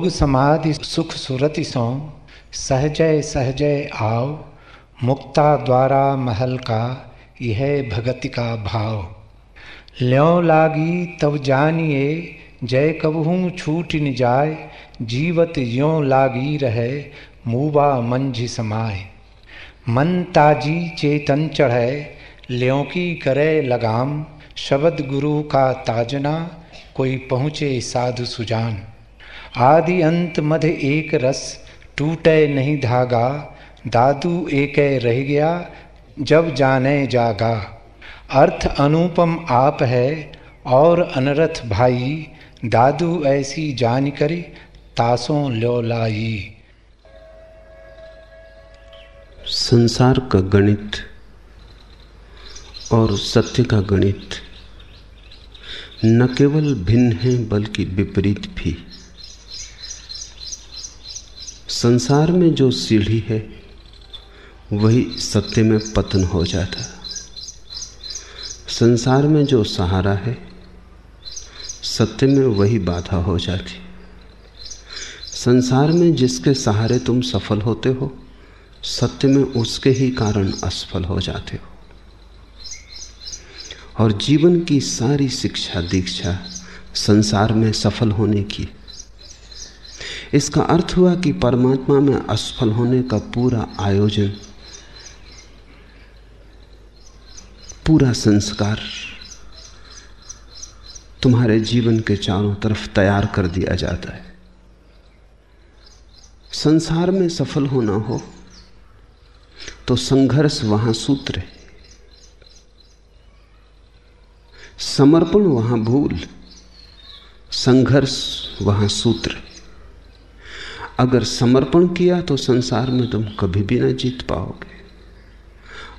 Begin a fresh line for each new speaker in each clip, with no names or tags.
योग समाधि सुख सुरति सो सहजय सहजय आओ, मुक्ता द्वारा महल का यह भगति का भाव। ल्यों लागी तब जानिए, जय कबहू छूट न जाय जीवत यों लागी रहे मूबा मंझ समाए। मन ताजी चेतन चढ़े, ल्यों की करे लगाम, शब्द गुरु का ताजना, कोई पहुँचे साधु सुजान। आदि अंत मध्य एक रस टूटे नहीं धागा, दादू एक रह गया, जब जाने जागा। अर्थ अनुपम आप है, और अनरथ भाई, दादू ऐसी जान करे, तासों लो लाई।
संसार का गणित और सत्य का गणित न केवल भिन्न है, बल्कि विपरीत भी। संसार में जो सीढ़ी है, वही सत्य में पतन हो जाता। संसार में जो सहारा है, सत्य में वही बाधा हो जाती। संसार में जिसके सहारे तुम सफल होते हो, सत्य में उसके ही कारण असफल हो जाते हो। और जीवन की सारी शिक्षा दीक्षा संसार में सफल होने की इसका अर्थ हुआ कि परमात्मा में असफल होने का पूरा आयोजन, पूरा संस्कार तुम्हारे जीवन के चारों तरफ़ तैयार कर दिया जाता है। संसार में सफल होना हो तो संघर्ष वहाँ सूत्र है। समर्पण वहाँ भूल, संघर्ष वहाँ सूत्र है। अगर समर्पण किया तो संसार में तुम कभी भी ना जीत पाओगे।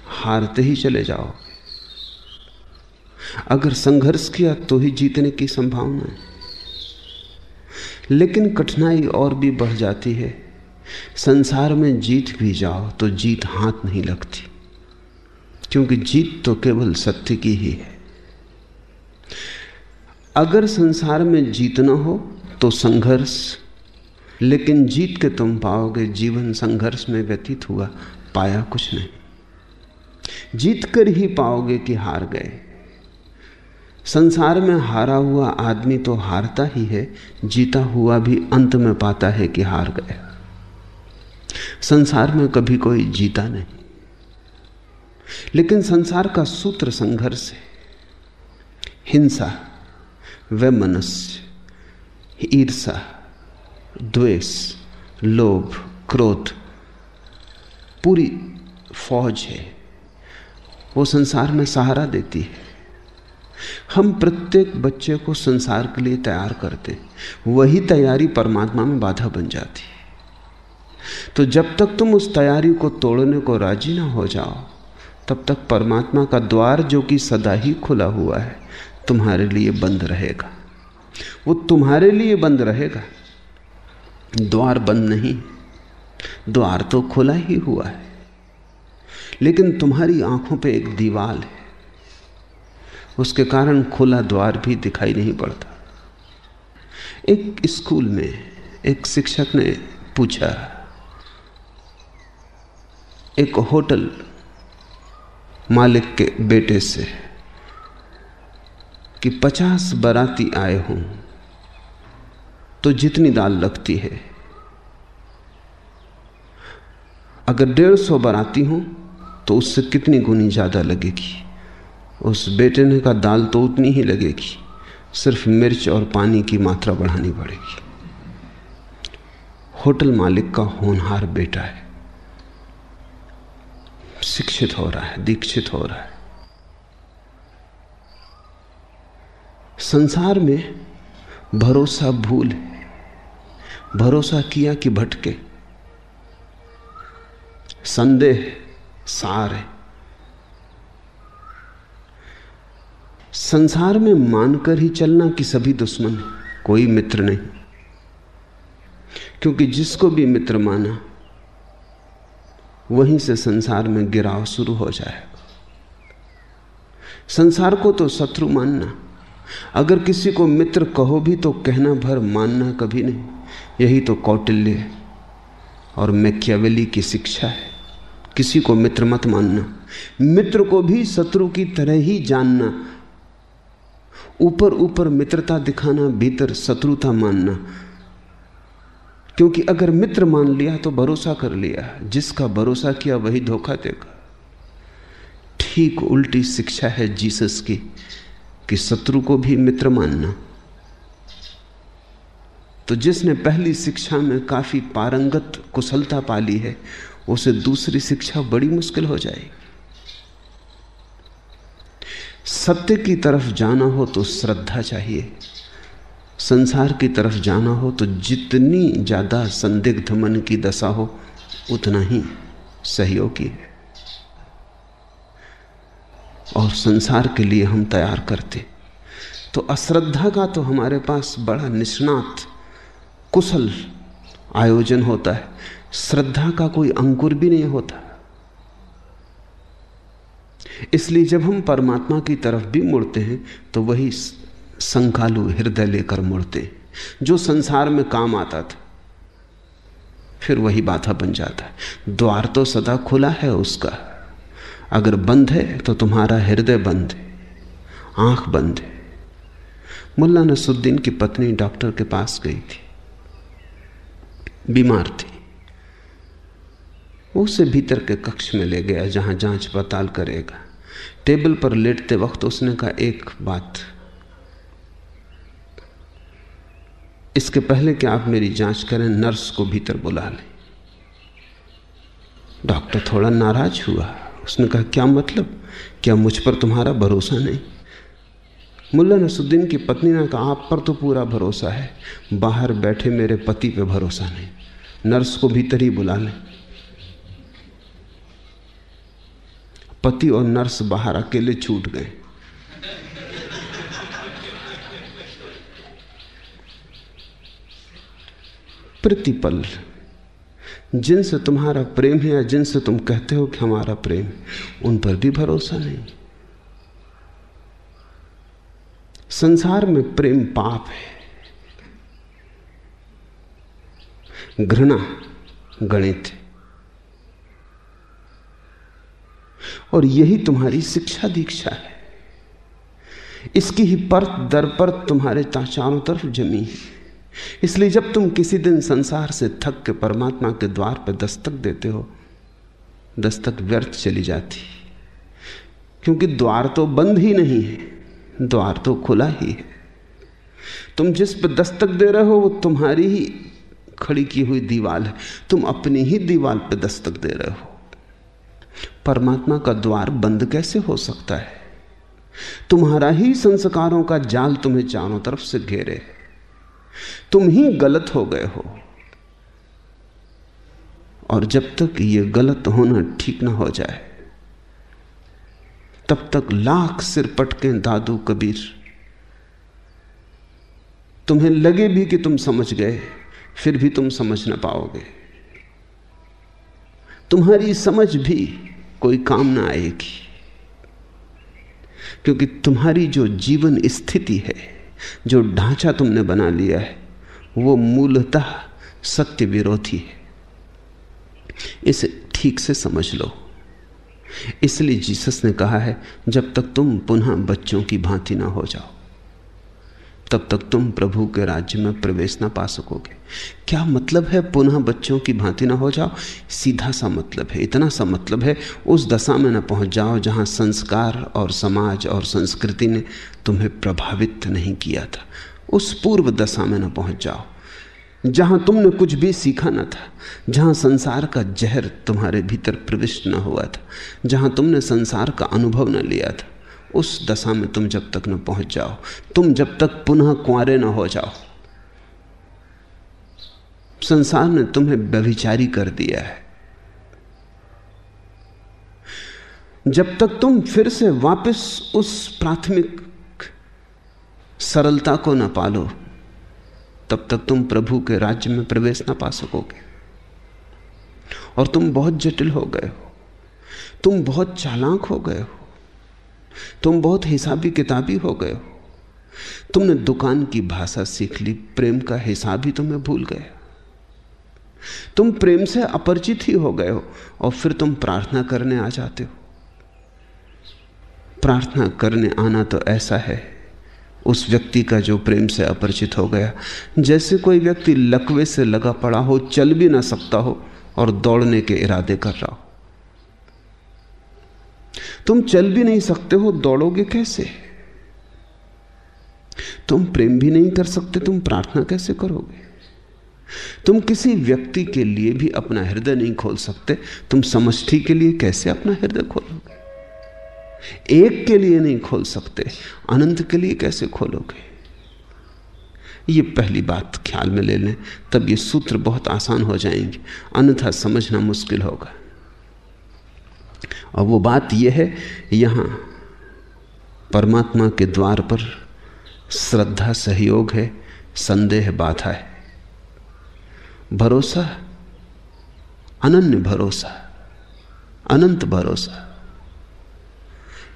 हारते ही चले जाओगे। अगर संघर्ष किया तो ही जीतने की संभावना है। लेकिन कठिनाई और भी बढ़ जाती है। संसार में जीत भी जाओ तो जीत हाथ नहीं लगती। क्योंकि जीत तो केवल सत्य की ही है। अगर संसार में जीतना हो तो संघर्ष लेकिन जीत के तुम पाओगे, जीवन संघर्ष में व्यतीत हुआ, पाया कुछ नहीं। जीत कर ही पाओगे कि हार गए। संसार में हारा हुआ आदमी तो हारता ही है, जीता हुआ भी अंत में पाता है कि हार गया। संसार में कभी कोई जीता नहीं। लेकिन संसार का सूत्र संघर्ष है। हिंसा, वैमनस्य ईर्षा द्वेष, लोभ, क्रोध, पूरी फौज है। वो संसार में सहारा देती है। हम प्रत्येक बच्चे को संसार के लिए तैयार करते वही तैयारी परमात्मा में बाधा बन जाती है। तो जब तक तुम उस तैयारी को तोड़ने को राज़ी ना हो जाओ, तब तक परमात्मा का द्वार जो कि सदा ही खुला हुआ है, तुम्हारे लिए बंद रहेगा। वो तुम्हारे लिए बंद रहेगा। द्वार बंद नहीं, द्वार तो खुला ही हुआ है, लेकिन तुम्हारी आँखों पे एक दीवाल है। उसके कारण खुला द्वार भी दिखाई नहीं पड़ता। एक स्कूल में एक शिक्षक ने पूछा, एक होटल मालिक के बेटे से कि पचास बाराती आए हों तो जितनी दाल लगती है। अगर डेढ़ सौ बनाती हूँ तो उससे कितनी गुनी ज़्यादा लगेगी? उस बेटे ने का दाल तो उतनी ही लगेगी, सिर्फ़ मिर्च और पानी की मात्रा बढ़ानी पड़ेगी। होटल मालिक का होनहार बेटा है। शिक्षित हो रहा है, दीक्षित हो रहा है। संसार में भरोसा भूल है। भरोसा किया कि भटके। संदेह सार है। संसार में मानकर ही चलना कि सभी दुश्मन है, कोई मित्र नहीं। क्योंकि जिसको भी मित्र माना, वहीं से संसार में गिराव शुरू हो जाएगा संसार को तो शत्रु मानना, अगर किसी को मित्र कहो भी तो कहना भर मानना कभी नहीं। यही तो कौटिल्य और मैकियावेली की शिक्षा है। किसी को मित्र मत मानना, मित्र को भी शत्रु की तरह ही जानना। ऊपर ऊपर मित्रता दिखाना, भीतर शत्रुता मानना। क्योंकि अगर मित्र मान लिया तो भरोसा कर लिया। जिसका भरोसा किया वही धोखा देगा। ठीक उल्टी शिक्षा है जीसस की, कि शत्रु को भी मित्र मानना। तो जिसने पहली शिक्षा में काफ़ी पारंगत कुशलता पाली है, उसे दूसरी शिक्षा बड़ी मुश्किल हो जाएगी। सत्य की तरफ़ जाना हो तो श्रद्धा चाहिए, संसार की तरफ़ जाना हो तो जितनी ज़्यादा संदिग्ध मन की दशा हो, उतना ही सहयोगी है। और संसार के लिए हम तैयार करते तो अश्रद्धा का तो हमारे पास बड़ा निष्णात कुशल आयोजन होता है। श्रद्धा का कोई अंकुर भी नहीं होता। इसलिए जब हम परमात्मा की तरफ़ भी मुड़ते हैं तो वही संकालु हृदय लेकर मुड़ते हैं। जो संसार में काम आता था, फिर वही बाधा बन जाता है। द्वार तो सदा खुला है उसका। अगर बंद है तो तुम्हारा हृदय बंद है। आँख बंद है। मुल्ला नसुद्दीन की पत्नी डॉक्टर के पास गई थी। बीमार थी। उसे भीतर के कक्ष में ले गया, जहाँ जाँच पड़ताल करेगा। टेबल पर लेटते वक्त उसने कहा, एक बात। इसके पहले कि आप मेरी जाँच करें, नर्स को भीतर बुला लें। डॉक्टर थोड़ा नाराज़ हुआ। उसने कहा, क्या मतलब? क्या मुझ पर तुम्हारा भरोसा नहीं? मुल्ला नसुद्दीन की पत्नी ने कहा, आप पर तो पूरा भरोसा है, बाहर बैठे मेरे पति पे भरोसा नहीं, नर्स को भीतर ही बुला लें। पति और नर्स बाहर अकेले छूट गए। प्रतिपल, जिनसे तुम्हारा प्रेम है या जिनसे तुम कहते हो कि हमारा प्रेम, उन पर भी भरोसा नहीं। संसार में प्रेम पाप है। घृणा गणित और यही तुम्हारी शिक्षा दीक्षा है। इसकी ही परत दर पर तुम्हारे चारों तरफ़ जमी है। इसलिए जब तुम किसी दिन संसार से थक के परमात्मा के द्वार पर दस्तक देते हो, दस्तक व्यर्थ चली जाती क्योंकि द्वार तो बंद ही नहीं है। द्वार तो खुला ही है। तुम जिस पर दस्तक दे रहे हो, वो तुम्हारी ही खड़ी की हुई दीवाल है। तुम अपनी ही दीवाल पर दस्तक दे रहे हो। परमात्मा का द्वार बंद कैसे हो सकता है? तुम्हारा ही संस्कारों का जाल तुम्हें चारों तरफ़ से घेरे तुम ही गलत हो गए हो। और जब तक ये गलत होना ठीक ना हो जाए तब तक लाख सिर पटके दादू कबीर। तुम्हें लगे भी कि तुम समझ गए, फिर भी तुम समझ ना पाओगे। तुम्हारी समझ भी कोई काम ना आएगी, क्योंकि तुम्हारी जो जीवन स्थिति है, जो ढांचा तुमने बना लिया है, वो मूलतः सत्य विरोधी है। इसे ठीक से समझ लो। इसलिए जीसस ने कहा है, जब तक तुम पुनः बच्चों की भांति ना हो जाओ, तब तक तुम प्रभु के राज्य में प्रवेश ना पा सकोगे। क्या मतलब है पुनः बच्चों की भांति ना हो जाओ? सीधा सा मतलब है, इतना सा मतलब है, उस दशा में ना पहुँच जाओ जहाँ संस्कार और समाज और संस्कृति ने तुम्हें प्रभावित नहीं किया था। उस पूर्व दशा में ना पहुँच जाओ। जहाँ तुमने कुछ भी सीखा ना था, जहाँ संसार का जहर तुम्हारे भीतर प्रविष्ट न हुआ था, जहाँ तुमने संसार का अनुभव न लिया था, उस दशा में तुम जब तक न पहुँच जाओ, तुम जब तक पुनः कुआरे न हो जाओ। संसार ने तुम्हें व्यभिचारी कर दिया है। जब तक तुम फिर से वापस उस प्राथमिक सरलता को न पालो तब तक तुम प्रभु के राज्य में प्रवेश ना पा सकोगे। और तुम बहुत जटिल हो गए हो। तुम बहुत चालाक हो गए हो। तुम बहुत हिसाबी किताबी हो गए हो। तुमने दुकान की भाषा सीख ली, प्रेम का हिसाब ही तुम्हें भूल गया तुम प्रेम से अपरिचित ही हो गए हो और फिर तुम प्रार्थना करने आ जाते हो। प्रार्थना करने आना तो ऐसा है उस व्यक्ति का जो प्रेम से अपरिचित हो गया। जैसे कोई व्यक्ति लकवे से लगा पड़ा हो, चल भी ना सकता हो और दौड़ने के इरादे कर रहा हो। तुम चल भी नहीं सकते हो, दौड़ोगे कैसे? तुम प्रेम भी नहीं कर सकते, तुम प्रार्थना कैसे करोगे? तुम किसी व्यक्ति के लिए भी अपना हृदय नहीं खोल सकते, तुम समष्टि के लिए कैसे अपना हृदय खोलोगे? एक के लिए नहीं खोल सकते, अनंत के लिए कैसे खोलोगे? ये पहली बात ख्याल में ले लें, तब ये सूत्र बहुत आसान हो जाएँगे। अन्यथा समझना मुश्किल होगा। और वो बात यह है, यहाँ परमात्मा के द्वार पर श्रद्धा, सहयोग है, संदेह, बाधा है। भरोसा, अनन्य भरोसा, अनंत भरोसा।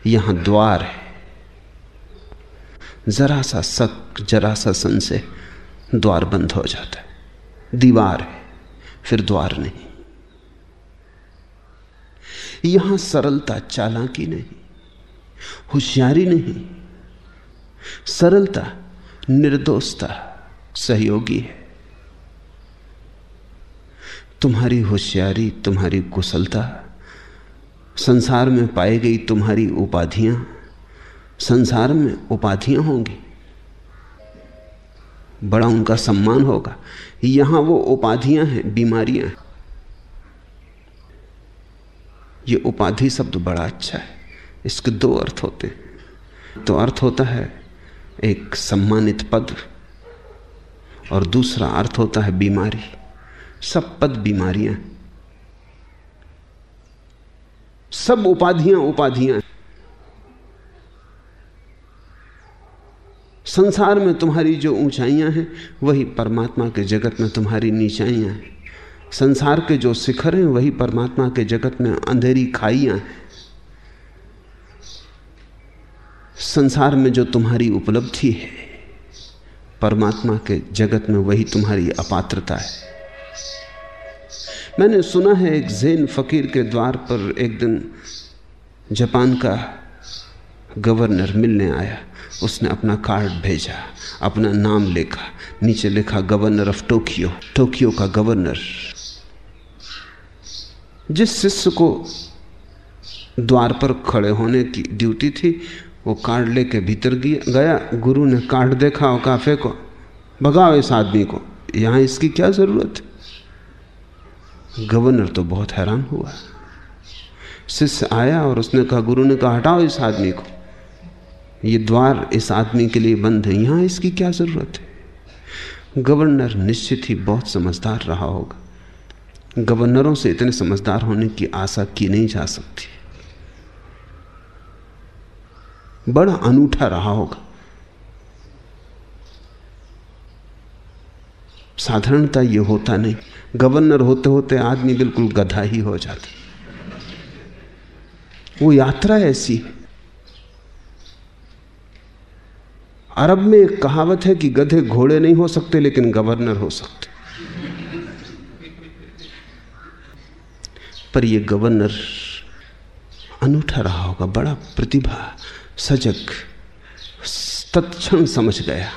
यहाँ द्वार है। जरा सा शक जरा सा संशय द्वार बंद हो जाता है। दीवार है, फिर द्वार नहीं। यहाँ सरलता चालाकी नहीं, होशियारी नहीं। सरलता, निर्दोषता, सहयोगी है। तुम्हारी होशियारी, तुम्हारी कुशलता संसार में पाई गई तुम्हारी उपाधियाँ, संसार में उपाधियाँ होंगी। बड़ा उनका सम्मान होगा। यहाँ वो उपाधियाँ हैं, बीमारियाँ हैं। ये उपाधि शब्द बड़ा अच्छा है। इसके दो अर्थ होते हैं। तो अर्थ होता है एक सम्मानित पद, और दूसरा अर्थ होता है बीमारी। सब पद बीमारियाँ सब उपाधियाँ उपाधियाँ संसार में तुम्हारी जो ऊंचाइयाँ हैं, वही परमात्मा के जगत में तुम्हारी नीचाइयाँ हैं। संसार के जो शिखर हैं, वही परमात्मा के जगत में अंधेरी खाइयाँ हैं। संसार में जो तुम्हारी उपलब्धि है, परमात्मा के जगत में वही तुम्हारी अपात्रता है। मैंने सुना है एक जैन फकीर के द्वार पर एक दिन जापान का गवर्नर मिलने आया। उसने अपना कार्ड भेजा, अपना नाम लिखा, नीचे लिखा, गवर्नर ऑफ़ टोक्यो टोक्यो का गवर्नर। जिस शिष्य को द्वार पर खड़े होने की ड्यूटी थी, वो कार्ड लेके भीतर गया। गुरु ने कार्ड देखा और काफे को, भगाओ इस आदमी को, यहाँ इसकी क्या ज़रूरत है? गवर्नर तो बहुत हैरान हुआ। शिष्य आया और उसने कहा, गुरु ने कहा, हटाओ इस आदमी को। ये द्वार इस आदमी के लिए बंद है, यहाँ इसकी क्या ज़रूरत है? गवर्नर निश्चित ही बहुत समझदार रहा होगा। गवर्नरों से इतने समझदार होने की आशा की नहीं जा सकती। बड़ा अनूठा रहा होगा। साधारणता ये होता नहीं। गवर्नर होते होते आदमी बिल्कुल गधा ही हो जाता। वो यात्रा ऐसी अरब में एक कहावत है कि गधे घोड़े नहीं हो सकते, लेकिन गवर्नर हो सकते। पर ये गवर्नर अनूठा रहा होगा, बड़ा प्रतिभा, सजग, तत्क्षण समझ गया।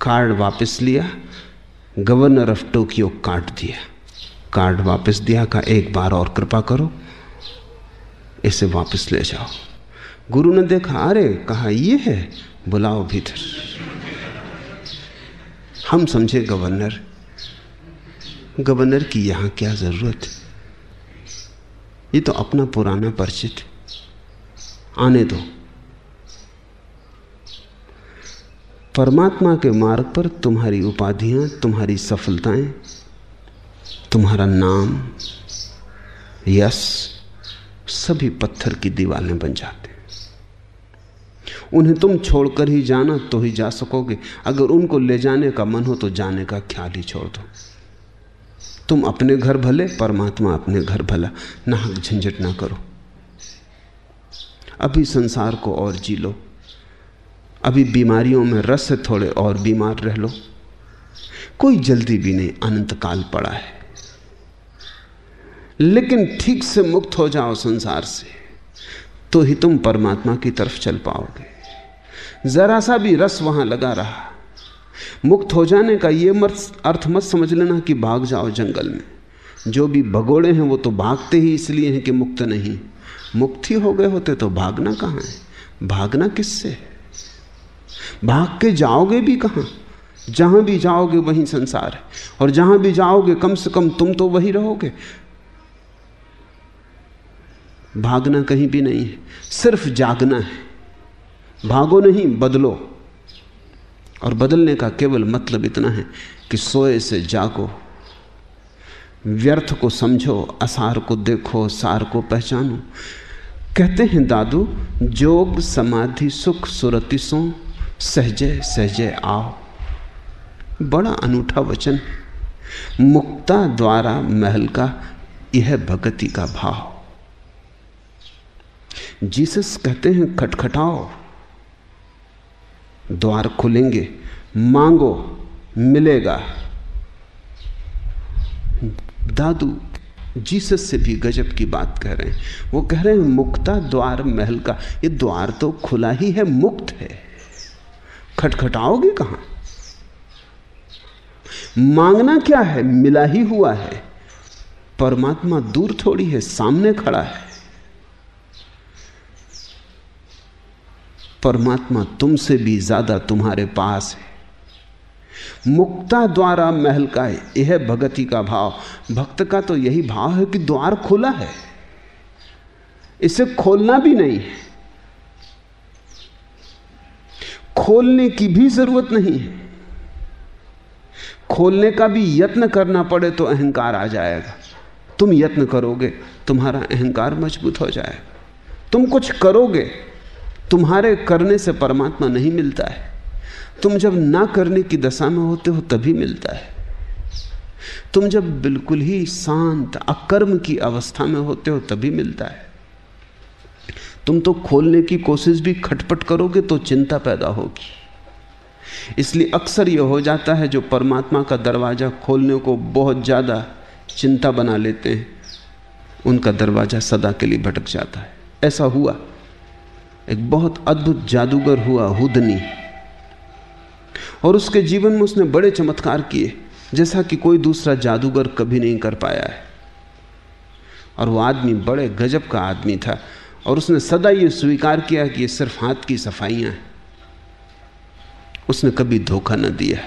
कार्ड वापस लिया गवर्नर ऑफ़ टोक्यो काट दिया। कार्ड वापस दिया का एक बार और कृपा करो। इसे वापस ले जाओ। गुरु ने देखा, अरे, कहा ये है? बुलाओ भीतर। हम समझे गवर्नर गवर्नर की यहाँ क्या ज़रूरत? ये तो अपना पुराना परिचित। आने दो। परमात्मा के मार्ग पर तुम्हारी उपाधियाँ, तुम्हारी सफलताएँ, तुम्हारा नाम यश सभी पत्थर की दीवारें बन जाते हैं। उन्हें तुम छोड़कर ही जाना तो ही जा सकोगे। अगर उनको ले जाने का मन हो तो जाने का ख्याल ही छोड़ दो। तुम अपने घर भले, परमात्मा अपने घर भला। नाहक, झंझट ना करो। अभी संसार को और जी लो। अभी बीमारियों में रस से थोड़े और बीमार रह लो। कोई जल्दी भी नहीं, अनंत काल पड़ा है। लेकिन ठीक से मुक्त हो जाओ संसार से तो ही तुम परमात्मा की तरफ़ चल पाओगे। जरा सा भी रस वहाँ लगा रहा। मुक्त हो जाने का ये मत, अर्थ मत समझ लेना कि भाग जाओ जंगल में। जो भी भगोड़े हैं वो तो भागते ही इसलिए हैं कि मुक्त नहीं। मुक्ति हो गए होते तो भागना कहाँ है? भागना किससे? भाग के जाओगे भी कहाँ? जहाँ भी जाओगे वहीं संसार है। और जहाँ भी जाओगे, कम से कम तुम तो वही रहोगे। भागना कहीं भी नहीं है, सिर्फ़ जागना है। भागो नहीं, बदलो। और बदलने का केवल मतलब इतना है कि सोए से जागो। व्यर्थ को समझो, असार को देखो, सार को पहचानो। कहते हैं दादू, जोग समाधि सुख सुरतिसों सहजे सहजे आओ। बड़ा अनूठा वचन मुक्ता द्वारा महल का यह भगति का भाव। जीसस कहते हैं, खटखटाओ। द्वार खुलेंगे। मांगो, मिलेगा। दादू, जीसस से भी गजब की बात कह रहे हैं। वो कह रहे हैं, मुक्ता द्वार महल का, ये द्वार तो खुला ही है, मुक्त है। खटखटाओगे कहाँ? मांगना क्या है? मिला ही हुआ है। परमात्मा दूर थोड़ी है, सामने खड़ा है। परमात्मा तुमसे भी ज़्यादा तुम्हारे पास है। मुक्ता द्वारा महल का यह भगति का भाव, भक्त का तो यही भाव है कि द्वार खुला है। इसे खोलना भी नहीं है। खोलने की भी ज़रूरत नहीं है। खोलने का भी यत्न करना पड़े तो अहंकार आ जाएगा। तुम यत्न करोगे, तुम्हारा अहंकार मज़बूत हो जाएगा तुम कुछ करोगे, तुम्हारे करने से परमात्मा नहीं मिलता है। तुम जब ना करने की दशा में होते हो, तभी मिलता है। तुम जब बिल्कुल ही शांत, अकर्म की अवस्था में होते हो, तभी मिलता है। तुम तो खोलने की कोशिश भी खटपट करोगे तो चिंता पैदा होगी। इसलिए अक्सर यह हो जाता है जो परमात्मा का दरवाज़ा खोलने को बहुत ज़्यादा चिंता बना लेते हैं, उनका दरवाज़ा सदा के लिए भटक जाता है। ऐसा हुआ। एक बहुत अद्भुत जादूगर हुआ, हुदनी। और उसके जीवन में उसने बड़े चमत्कार किए, जैसा कि कोई दूसरा जादूगर कभी नहीं कर पाया है। और वो आदमी बड़े गजब का आदमी था। और उसने सदा ये स्वीकार किया कि ये सिर्फ़ हाथ की सफाइयाँ हैं। उसने कभी धोखा न दिया।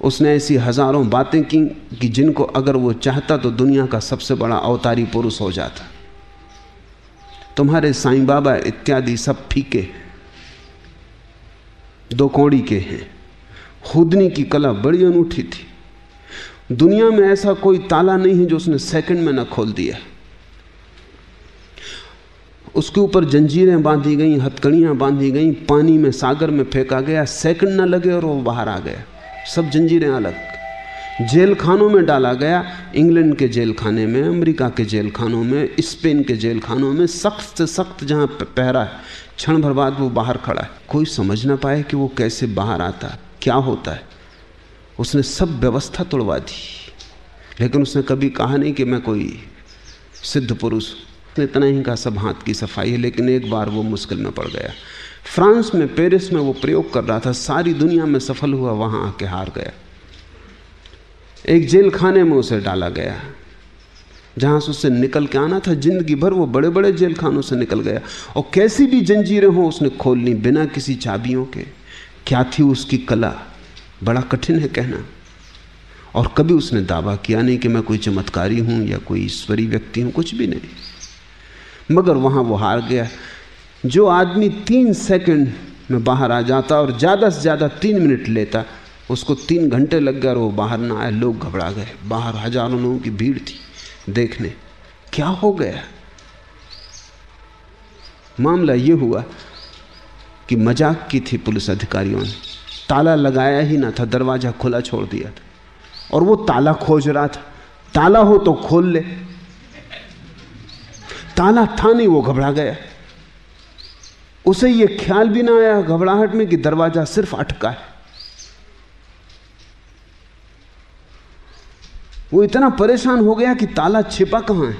उसने ऐसी हज़ारों बातें की कि जिनको अगर वो चाहता तो दुनिया का सबसे बड़ा अवतारी पुरुष हो जाता। तुम्हारे साईं बाबा इत्यादि सब फीके दो कौड़ी के हैं। खुदनी की कला बड़ी अनूठी थी। दुनिया में ऐसा कोई ताला नहीं है जो उसने सेकंड में न खोल दिया। उसके ऊपर जंजीरें बांधी गई, हथकड़ियाँ बांधी गई, पानी में, सागर में फेंका गया, सेकंड न लगे और वो बाहर आ गया। सब जंजीरें अलग। जेल खानों में डाला गया, इंग्लैंड के जेल खाने में, अमेरिका के जेल खानों में, स्पेन के जेल खानों में, सख्त से सख्त जहाँ पहरा है, क्षण भर बाद वो बाहर खड़ा है। कोई समझ ना पाए कि वो कैसे बाहर आता क्या होता है। उसने सब व्यवस्था तोड़वा दी, लेकिन उसने कभी कहा नहीं कि मैं कोई सिद्ध पुरुष इतना ही का सब हाथ की सफ़ाई है, लेकिन एक बार वो मुश्किल में पड़ गया। फ्रांस में, पेरिस में वो प्रयोग कर रहा था, सारी दुनिया में सफल हुआ, वहाँ आके हार गया। एक जेल खाने में उसे डाला गया, जहाँ से उससे निकल के आना था। ज़िंदगी भर वो बड़े बड़े जेल खानों से निकल गया, और कैसी भी जंजीरें हो, उसने खोल ली बिना किसी चाबियों के। क्या थी उसकी कला? बड़ा कठिन है कहना। और कभी उसने दावा किया नहीं कि मैं कोई चमत्कारी हूँ या कोई ईश्वरी व्यक्ति हूँ, कुछ भी नहीं। मगर वहाँ वो हार गया। जो आदमी तीन सेकंड में बाहर आ जाता और ज़्यादा से ज़्यादा तीन मिनट लेता, उसको तीन घंटे लग गए और वो बाहर ना आए लोग घबरा गए। बाहर हज़ारों लोगों की भीड़ थी देखने। क्या हो गया? मामला ये हुआ कि मज़ाक की थी पुलिस अधिकारियों ने। ताला लगाया ही ना था, दरवाज़ा खुला छोड़ दिया था। और वो ताला खोज रहा था। ताला हो तो खोल ले। ताला था नहीं, वो घबरा गया। उसे यह ख्याल भी ना आया, घबराहट में कि दरवाज़ा सिर्फ़ अटका है। वो इतना परेशान हो गया कि ताला छिपा कहाँ है?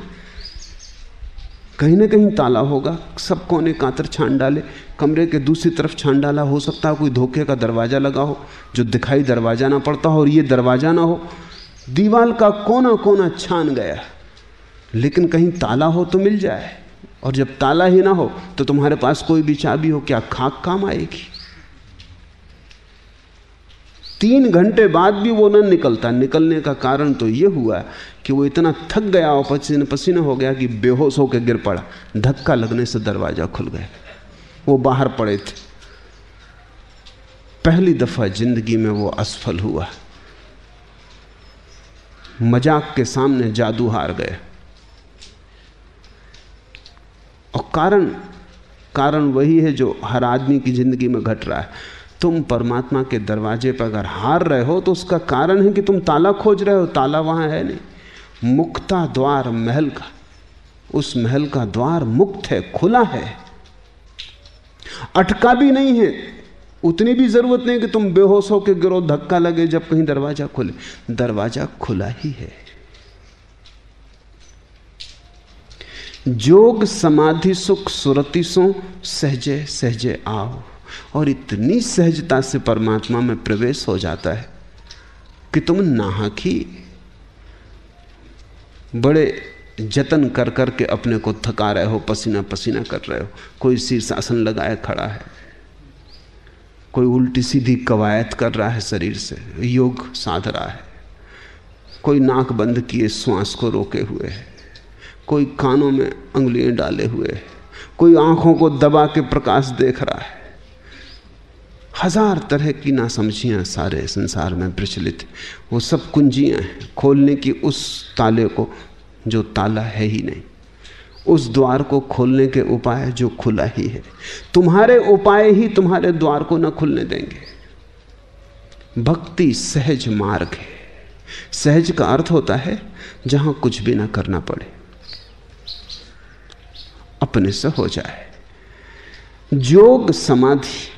कहीं ना कहीं ताला होगा, सब कोने कातर छान डाले, कमरे के दूसरी तरफ़ छान डाला, हो सकता है कोई धोखे का दरवाज़ा लगा हो, जो दिखाई दरवाज़ा ना पड़ता हो और ये दरवाज़ा ना हो। दीवाल का कोना कोना छान गया। लेकिन कहीं ताला हो तो मिल जाए। और जब ताला ही ना हो तो तुम्हारे पास कोई भी चाबी हो, क्या खाक काम आएगी? तीन घंटे बाद भी वो न निकलता। निकलने का कारण तो ये हुआ कि वो इतना थक गया और पसीने पसीने हो गया कि बेहोश होकर गिर पड़ा। धक्का लगने से दरवाज़ा खुल गया। वो बाहर पड़े थे। पहली दफ़ा ज़िंदगी में वो असफल हुआ। मज़ाक के सामने जादू हार गए। और कारण कारण वही है जो हर आदमी की ज़िंदगी में घट रहा है। तुम परमात्मा के दरवाजे पर अगर हार रहे हो तो उसका कारण है कि तुम ताला खोज रहे हो, ताला वहाँ है नहीं। मुक्ता द्वार महल का, उस महल का द्वार मुक्त है, खुला है। अटका भी नहीं है। उतनी भी ज़रूरत नहीं कि तुम बेहोश हो के गिरो, धक्का लगे जब कहीं दरवाज़ा खुले। दरवाज़ा खुला ही है। जोग, समाधि, सुख, सुरति सो, सहजे सहजे आओ। और इतनी सहजता से परमात्मा में प्रवेश हो जाता है कि तुम नाहक ही बड़े जतन कर कर के अपने को थका रहे हो, पसीना पसीना कर रहे हो। कोई शीर्षासन लगाए खड़ा है। कोई उल्टी सीधी कवायद कर रहा है शरीर से। योग साध रहा है। कोई नाक बंद किए, श्वास को रोके हुए है। कोई कानों में उंगलियाँ डाले हुए है, कोई आँखों को दबा के प्रकाश देख रहा है। हज़ार तरह की नासमझियाँ सारे संसार में प्रचलित वो सब कुंजियाँ हैं, खोलने की उस ताले को जो ताला है ही नहीं, उस द्वार को खोलने के उपाय जो खुला ही है। तुम्हारे उपाय ही तुम्हारे द्वार को न खुलने देंगे। भक्ति सहज मार्ग है। सहज का अर्थ होता है जहाँ कुछ भी ना करना पड़े। अपने से हो जाए। योग समाधि,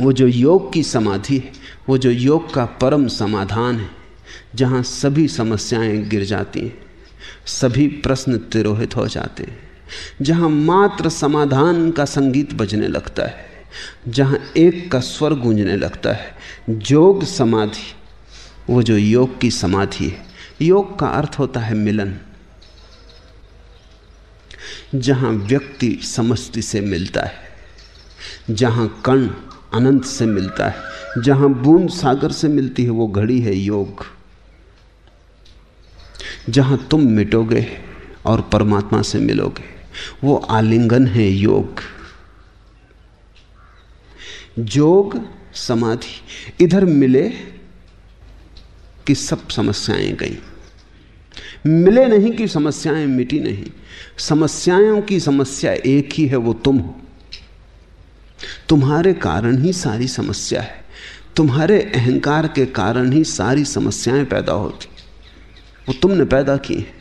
वो जो योग की समाधि है, वो जो योग का परम समाधान है, जहाँ सभी समस्याएँ गिर जाती हैं, सभी प्रश्न तिरोहित हो जाते हैं, जहाँ मात्र समाधान का संगीत बजने लगता है, जहाँ एक का स्वर गूंजने लगता है योग समाधि, वो जो योग की समाधि है, योग का अर्थ होता है मिलन। जहाँ व्यक्ति समष्टि से मिलता है, जहाँ कण अनंत से मिलता है, जहाँ बूंद सागर से मिलती है, वो घड़ी है योग। जहाँ तुम मिटोगे और परमात्मा से मिलोगे, वो आलिंगन है योग। योग समाधि, इधर मिले कि सब समस्याएँ गई। मिले नहीं कि समस्याएँ मिटी नहीं। समस्याओं की समस्या एक ही है, वो तुम हो। तुम्हारे कारण ही सारी समस्या है। तुम्हारे अहंकार के कारण ही सारी समस्याएँ पैदा होती वो तुमने पैदा की हैं।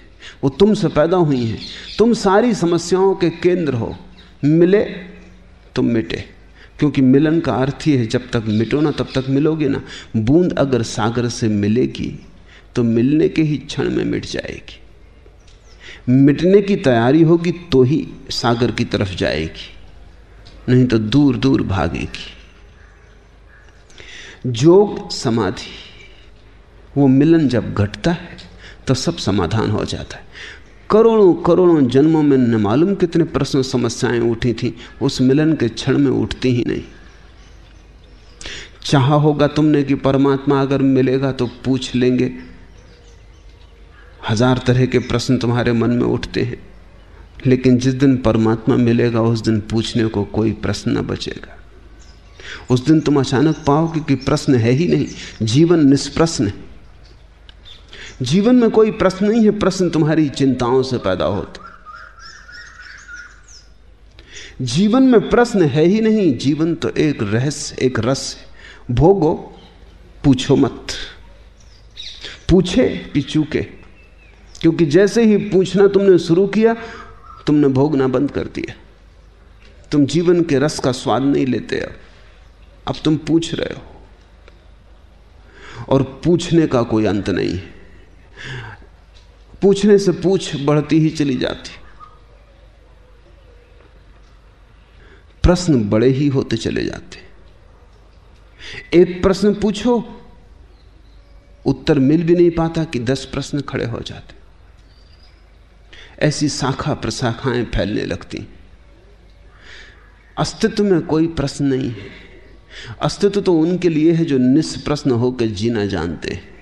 वो तुमसे पैदा हुई हैं। तुम सारी समस्याओं के केंद्र हो। मिले, तुम मिटे। क्योंकि मिलन का अर्थ ही है, जब तक मिटो ना, तब तक मिलोगे ना। बूंद अगर सागर से मिलेगी तो मिलने के ही क्षण में मिट जाएगी। मिटने की तैयारी होगी तो ही सागर की तरफ़ जाएगी, नहीं तो दूर दूर भागेगी। जोग समाधि, वो मिलन जब घटता है तो सब समाधान हो जाता है। करोड़ों करोड़ों जन्मों में न मालूम कितने प्रश्न समस्याएँ उठी थी, उस मिलन के क्षण में उठती ही नहीं। चाह होगा तुमने कि परमात्मा अगर मिलेगा तो पूछ लेंगे हज़ार तरह के प्रश्न तुम्हारे मन में उठते हैं, लेकिन जिस दिन परमात्मा मिलेगा, उस दिन पूछने को कोई प्रश्न न बचेगा। उस दिन तुम अचानक पाओगे कि प्रश्न है ही नहीं, जीवन निष्प्रश्न है। जीवन में कोई प्रश्न नहीं है, प्रश्न तुम्हारी चिंताओं से पैदा होते जीवन में प्रश्न है ही नहीं, जीवन तो एक रहस्य, एक रस है। भोगो, पूछो मत। पूछे कि चूके क्योंकि जैसे ही पूछना तुमने शुरू किया, तुमने भोगना बंद कर दिया। तुम जीवन के रस का स्वाद नहीं लेते अब। अब तुम पूछ रहे हो। और पूछने का कोई अंत नहीं है। पूछने से पूछ बढ़ती ही चली जाती। प्रश्न बड़े ही होते चले जाते। एक प्रश्न पूछो, उत्तर मिल भी नहीं पाता कि दस प्रश्न खड़े हो जाते। ऐसी शाखा प्रशाखाएँ फैलने लगती। अस्तित्व में कोई प्रश्न नहीं है। अस्तित्व तो उनके लिए है जो निष्प्रश्न होकर जीना जानते हैं।